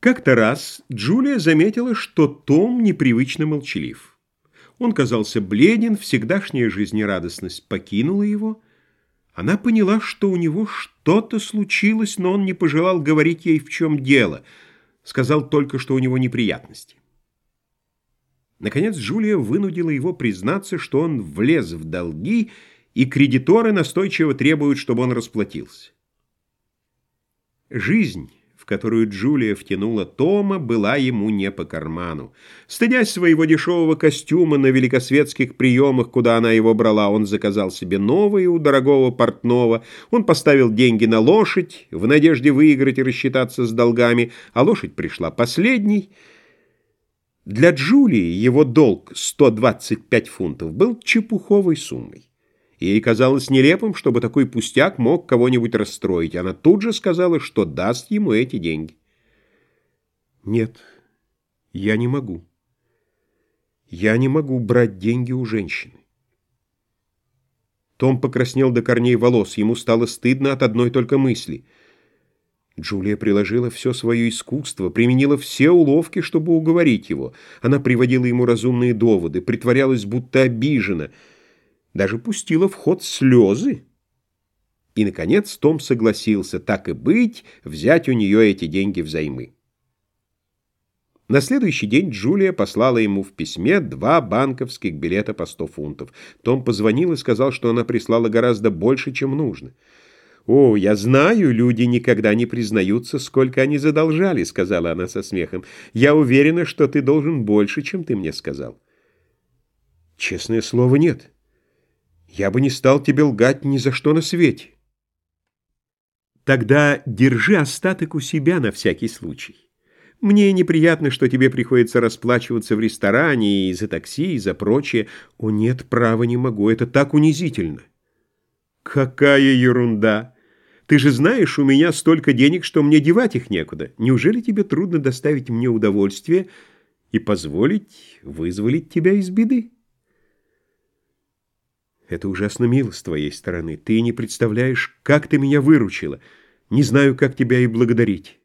Как-то раз Джулия заметила, что Том непривычно молчалив. Он казался бледен, всегдашняя жизнерадостность покинула его. Она поняла, что у него что-то случилось, но он не пожелал говорить ей, в чем дело. Сказал только, что у него неприятности. Наконец Джулия вынудила его признаться, что он влез в долги, и кредиторы настойчиво требуют, чтобы он расплатился. Жизнь в которую Джулия втянула Тома, была ему не по карману. Стыдясь своего дешевого костюма на великосветских приемах, куда она его брала, он заказал себе новые у дорогого портного. Он поставил деньги на лошадь в надежде выиграть и рассчитаться с долгами, а лошадь пришла последней. Для Джулии его долг 125 фунтов был чепуховой суммой. Ей казалось нелепым, чтобы такой пустяк мог кого-нибудь расстроить. Она тут же сказала, что даст ему эти деньги. «Нет, я не могу. Я не могу брать деньги у женщины». Том покраснел до корней волос. Ему стало стыдно от одной только мысли. Джулия приложила все свое искусство, применила все уловки, чтобы уговорить его. Она приводила ему разумные доводы, притворялась, будто обижена — даже пустила в ход слезы. И, наконец, Том согласился, так и быть, взять у нее эти деньги взаймы. На следующий день Джулия послала ему в письме два банковских билета по сто фунтов. Том позвонил и сказал, что она прислала гораздо больше, чем нужно. «О, я знаю, люди никогда не признаются, сколько они задолжали», — сказала она со смехом. «Я уверена, что ты должен больше, чем ты мне сказал». «Честное слово, нет». Я бы не стал тебе лгать ни за что на свете. Тогда держи остаток у себя на всякий случай. Мне неприятно, что тебе приходится расплачиваться в ресторане и за такси, и за прочее. О, нет, права не могу, это так унизительно. Какая ерунда! Ты же знаешь, у меня столько денег, что мне девать их некуда. Неужели тебе трудно доставить мне удовольствие и позволить вызволить тебя из беды? Это ужасно мило с твоей стороны. Ты не представляешь, как ты меня выручила. Не знаю, как тебя и благодарить».